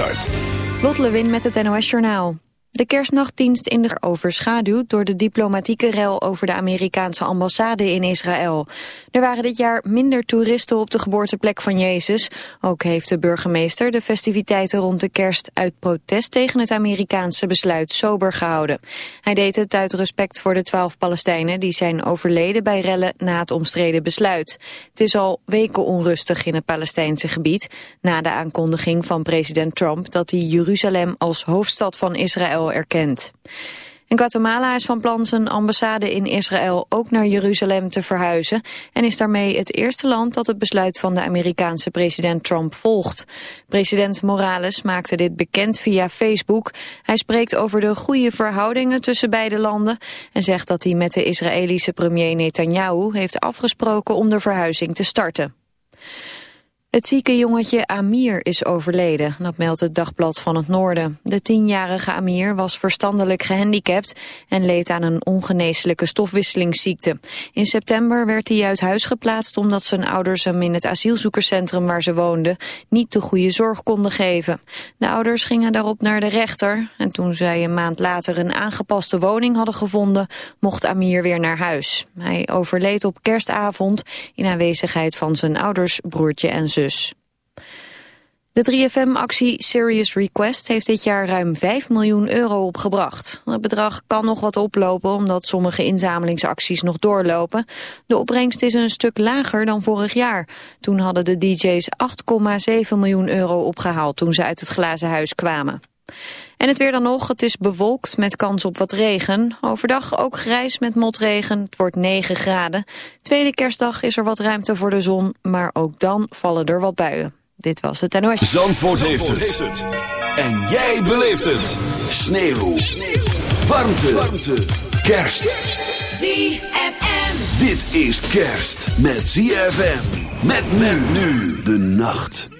start. Lot Lewin met het NOS Journaal. De kerstnachtdienst in de overschaduwd door de diplomatieke rel over de Amerikaanse ambassade in Israël. Er waren dit jaar minder toeristen op de geboorteplek van Jezus. Ook heeft de burgemeester de festiviteiten rond de kerst uit protest tegen het Amerikaanse besluit sober gehouden. Hij deed het uit respect voor de twaalf Palestijnen die zijn overleden bij rellen na het omstreden besluit. Het is al weken onrustig in het Palestijnse gebied na de aankondiging van president Trump dat hij Jeruzalem als hoofdstad van Israël erkent. En Guatemala is van plan zijn ambassade in Israël ook naar Jeruzalem te verhuizen en is daarmee het eerste land dat het besluit van de Amerikaanse president Trump volgt. President Morales maakte dit bekend via Facebook. Hij spreekt over de goede verhoudingen tussen beide landen en zegt dat hij met de Israëlische premier Netanyahu heeft afgesproken om de verhuizing te starten. Het zieke jongetje Amir is overleden, dat meldt het Dagblad van het Noorden. De tienjarige Amir was verstandelijk gehandicapt en leed aan een ongeneeslijke stofwisselingsziekte. In september werd hij uit huis geplaatst omdat zijn ouders hem in het asielzoekerscentrum waar ze woonden niet de goede zorg konden geven. De ouders gingen daarop naar de rechter en toen zij een maand later een aangepaste woning hadden gevonden, mocht Amir weer naar huis. Hij overleed op kerstavond in aanwezigheid van zijn ouders, broertje en zus. De 3FM-actie Serious Request heeft dit jaar ruim 5 miljoen euro opgebracht. Het bedrag kan nog wat oplopen omdat sommige inzamelingsacties nog doorlopen. De opbrengst is een stuk lager dan vorig jaar. Toen hadden de DJ's 8,7 miljoen euro opgehaald toen ze uit het glazen huis kwamen. En het weer dan nog, het is bewolkt met kans op wat regen. Overdag ook grijs met motregen, het wordt 9 graden. Tweede kerstdag is er wat ruimte voor de zon, maar ook dan vallen er wat buien. Dit was het NOS. Zandvoort, heeft, het. En jij beleeft het. Sneeuw. Sneeuw. Warmte. Warmte. Kerst. ZFM. Dit is kerst met ZFM. Met men nu de nacht.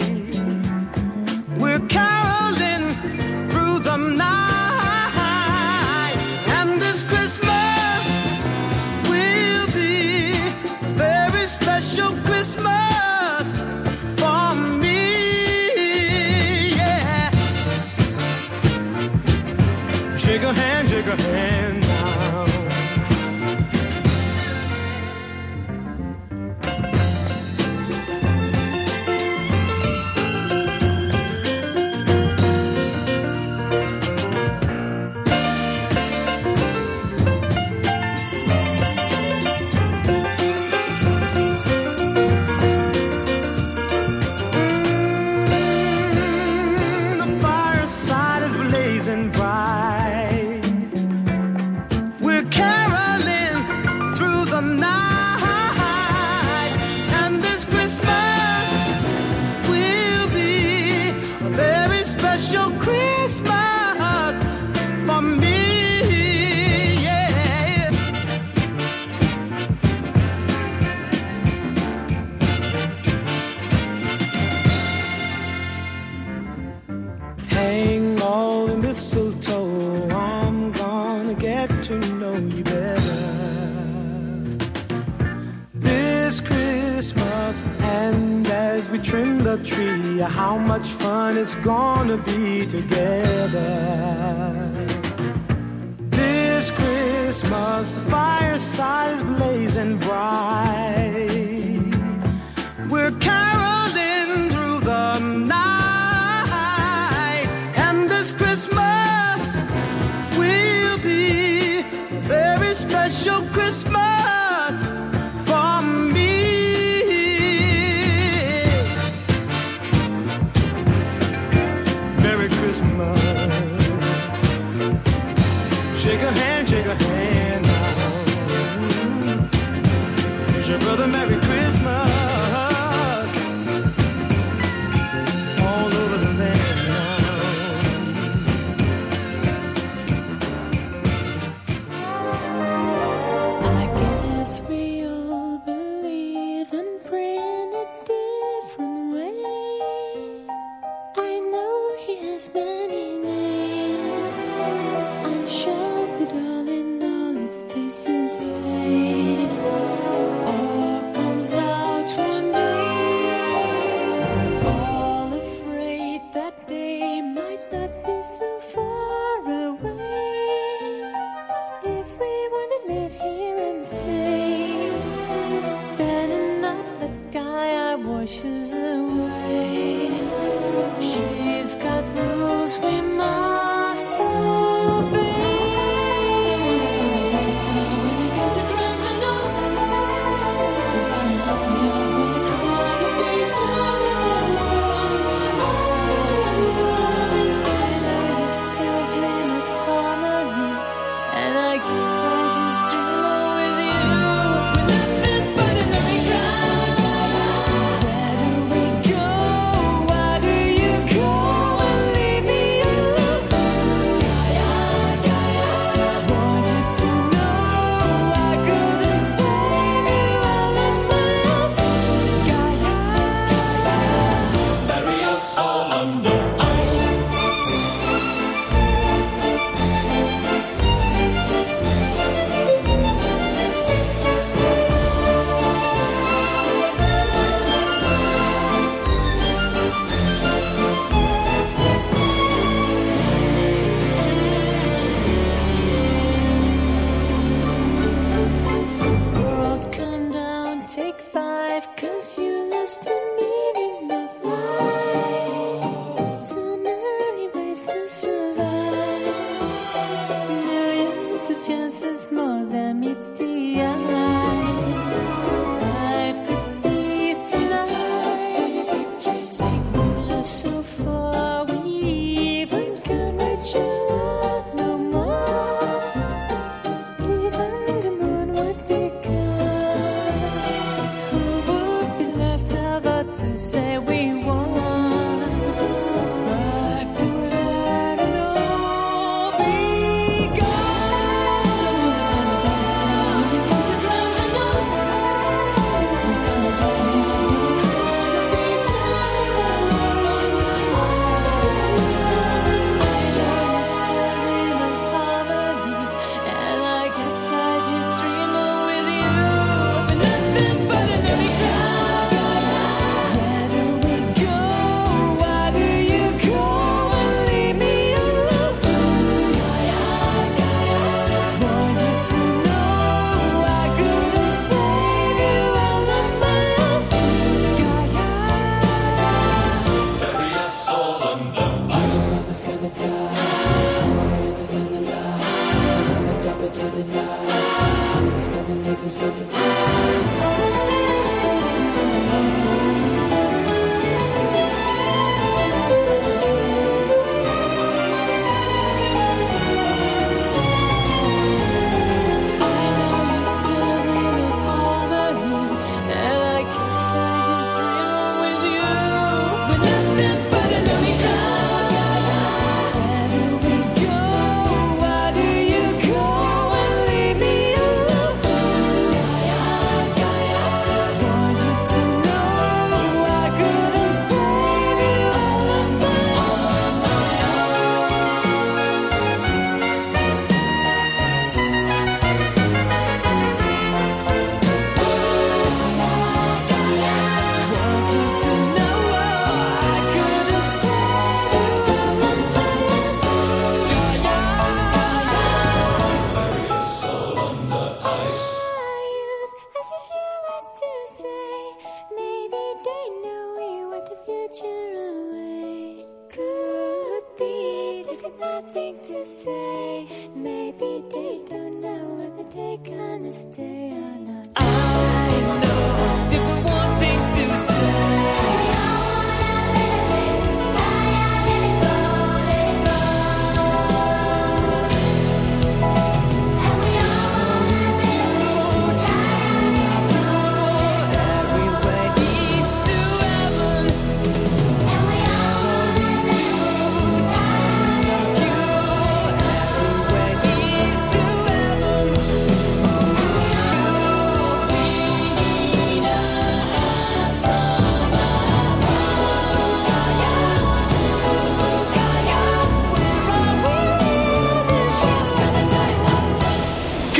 Thank you.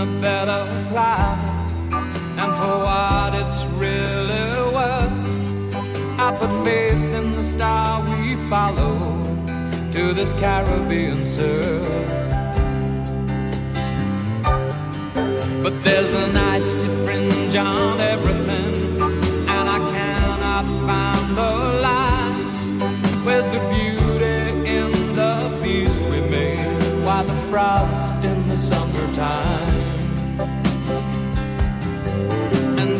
a better climate and for what it's really worth. I put faith in the star we follow to this Caribbean surf. But there's an icy fringe on everything, and I cannot find the lines. Where's the beauty?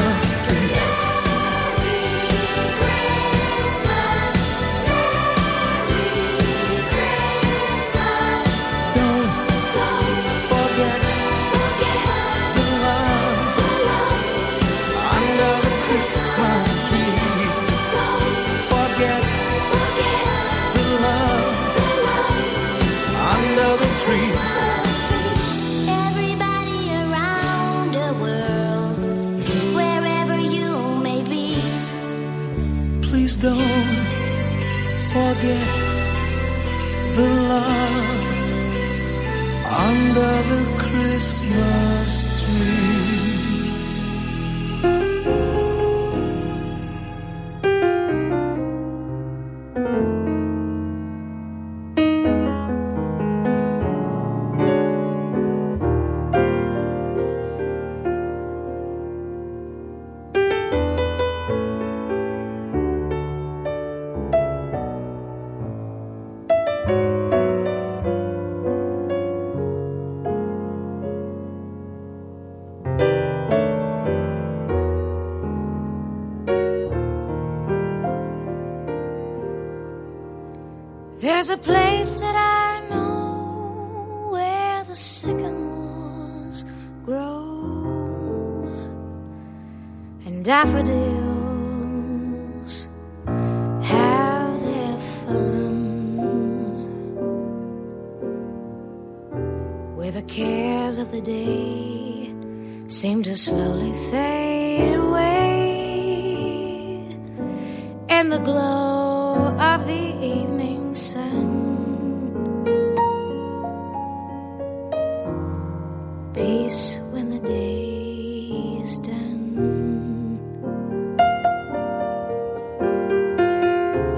across the street.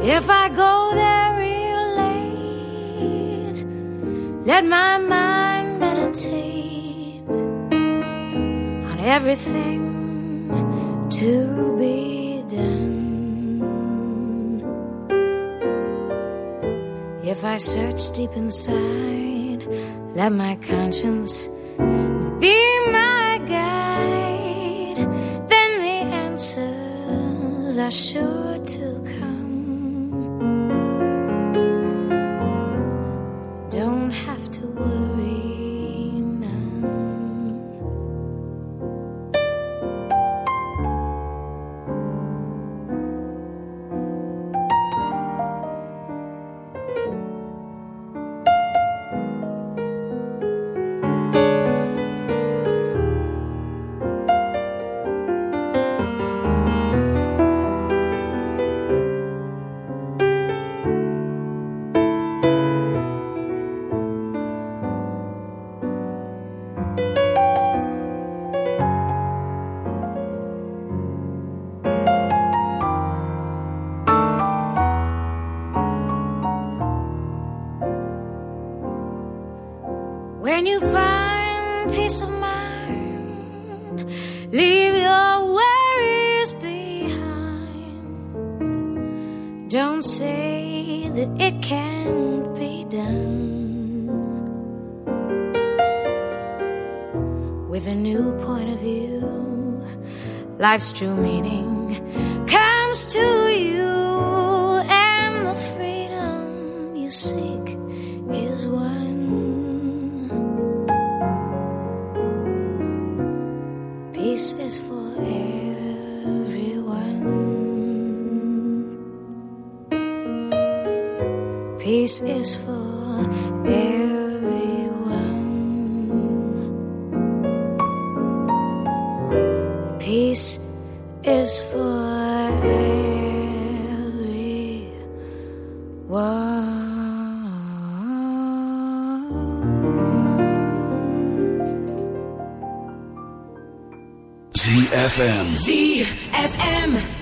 If I go there real late, let my mind meditate on everything to be done. If I search deep inside, let my conscience sure life's true meaning comes to you and the freedom you see. ZFM. ZFM.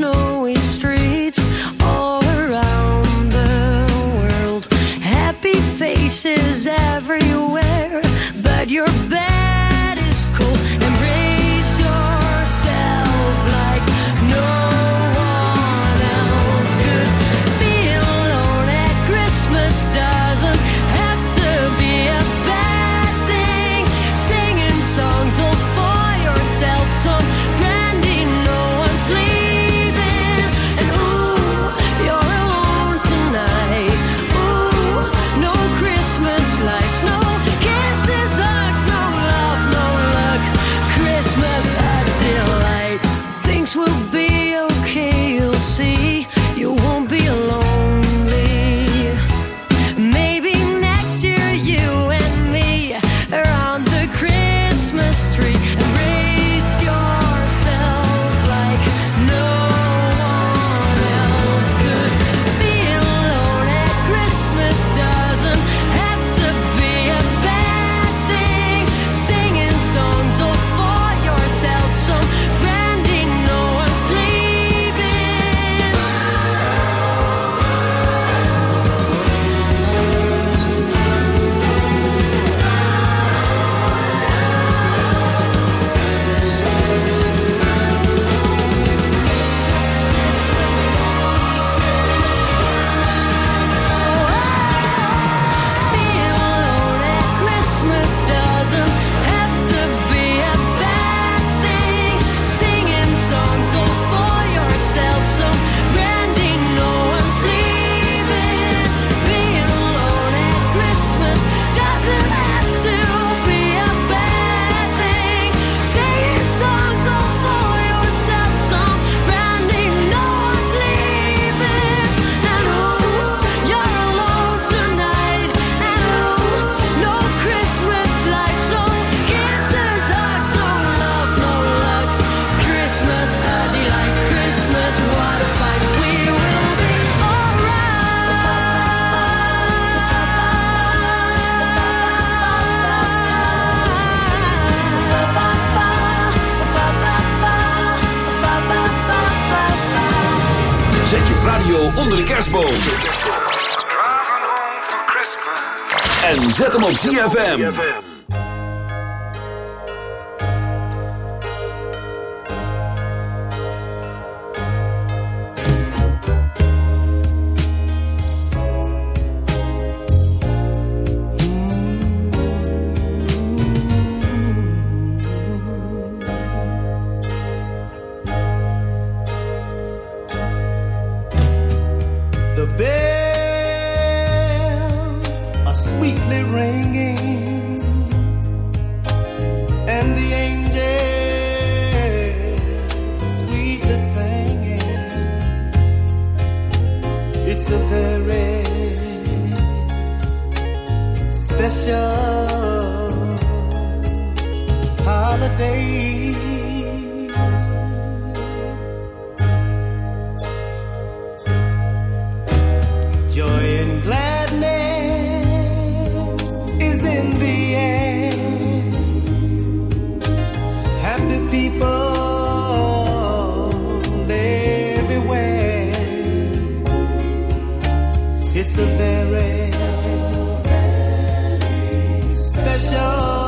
snow zet hem op ZFM. Everywhere. It's a very special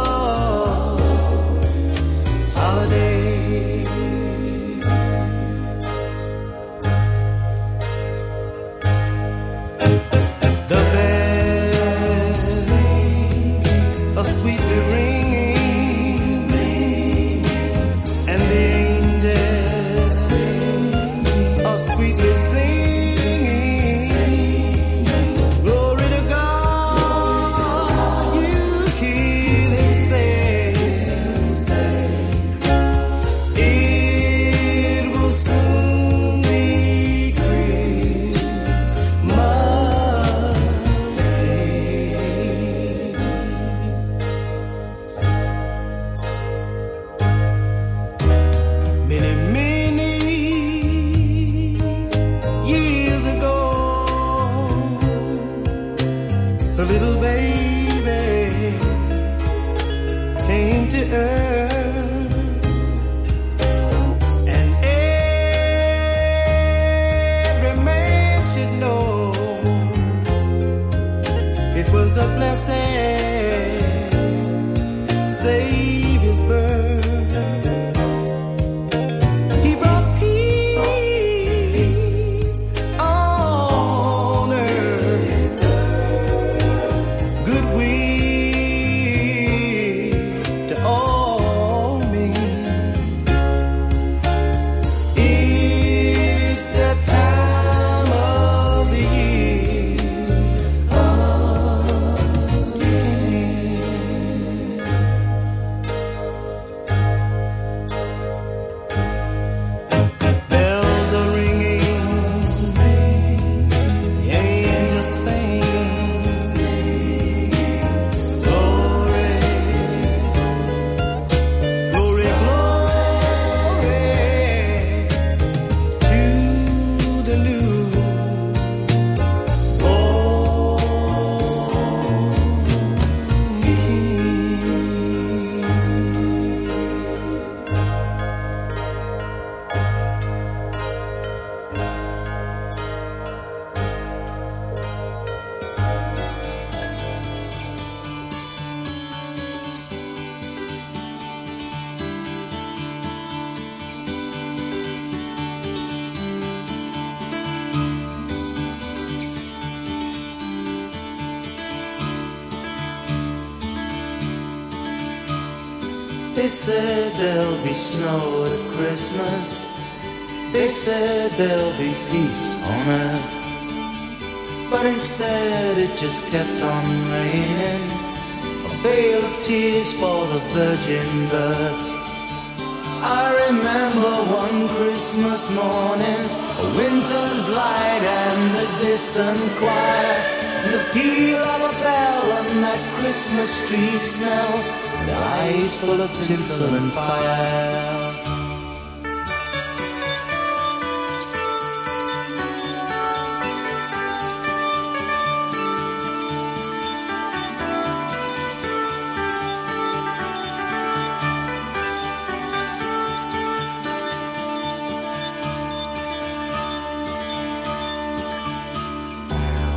said there'll be peace on earth. But instead it just kept on raining. A veil of tears for the virgin birth. I remember one Christmas morning, a winter's light and a distant choir, and the peal of a bell and that Christmas tree smell, and eyes full of tinsel and fire.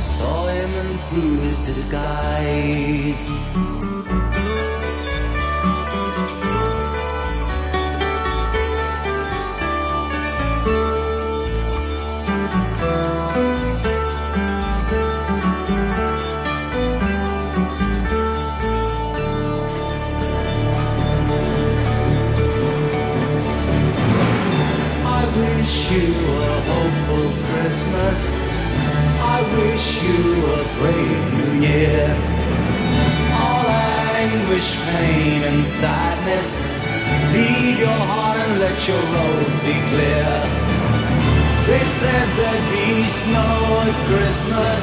Saw him through his disguise. I wish you a hopeful Christmas. I wish you a brave new year. All anguish, pain, and sadness. Leave your heart and let your road be clear. They said there'd be snow at Christmas.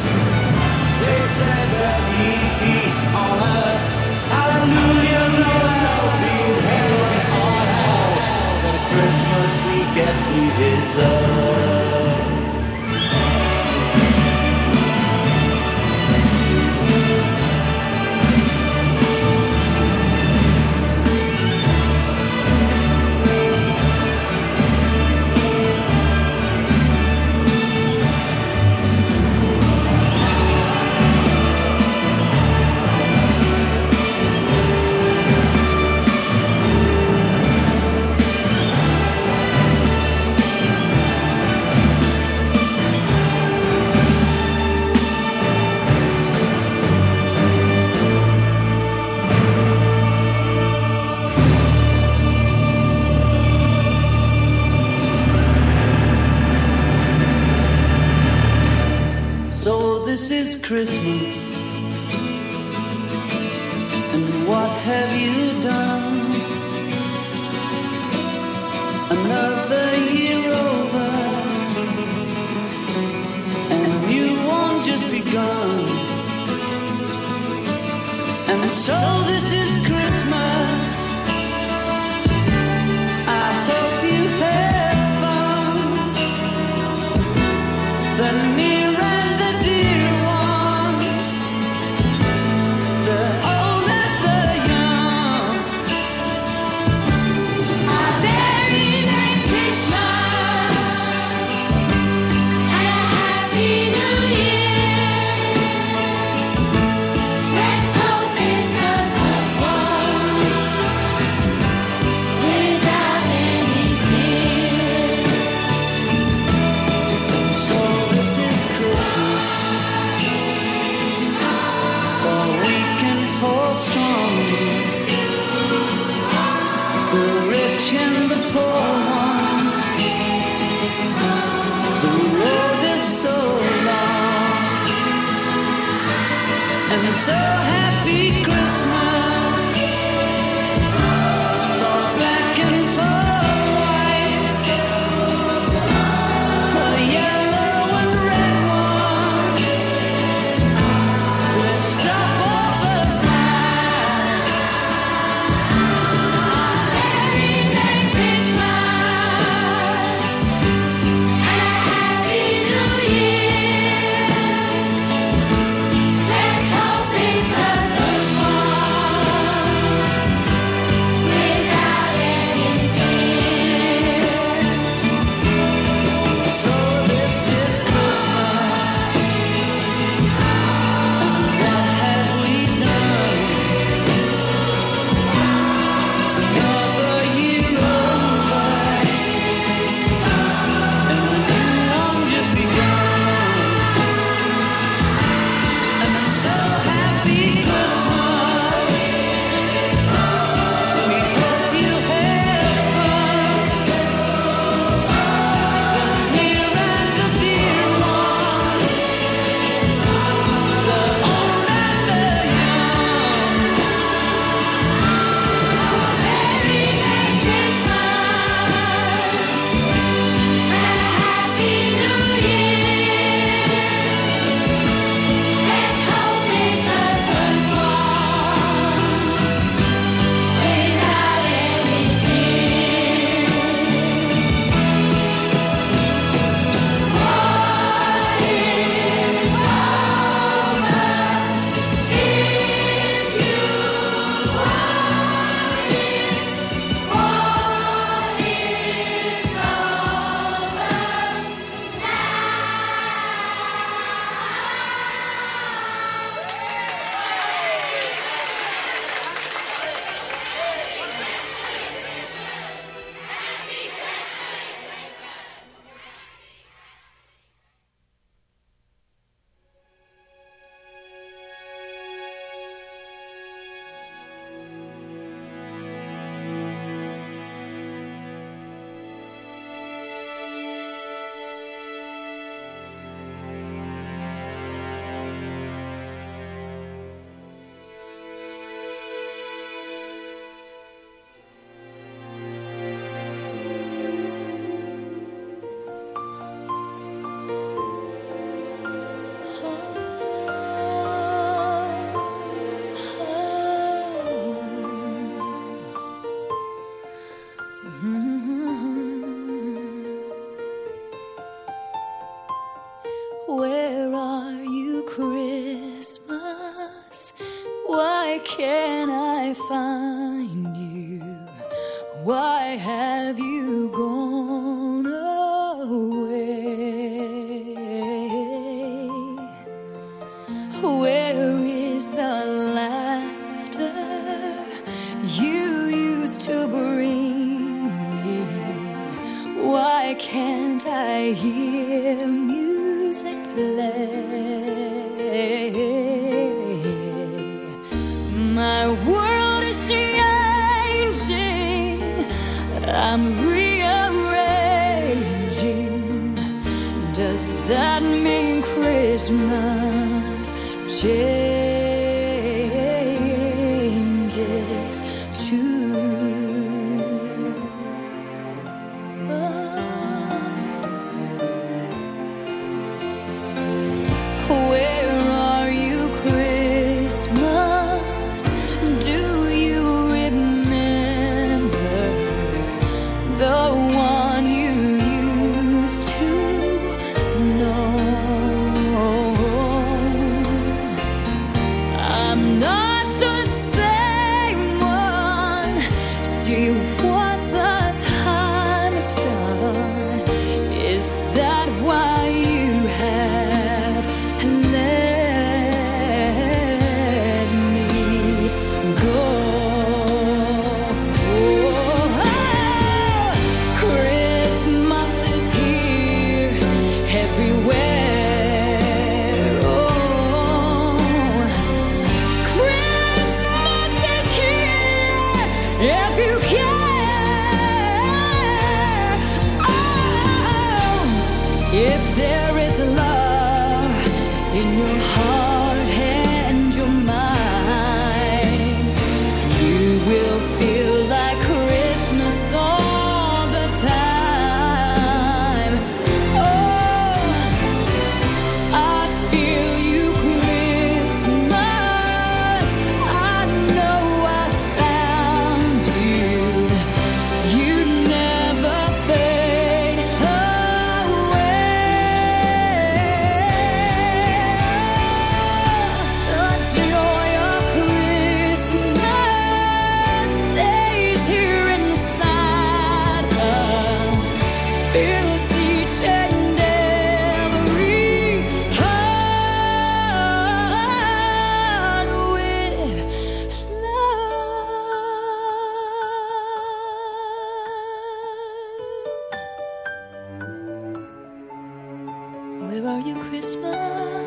They said there'd be peace on earth. Hallelujah, Noel, be heaven on hell. The Christmas we get, we deserve. Christmas?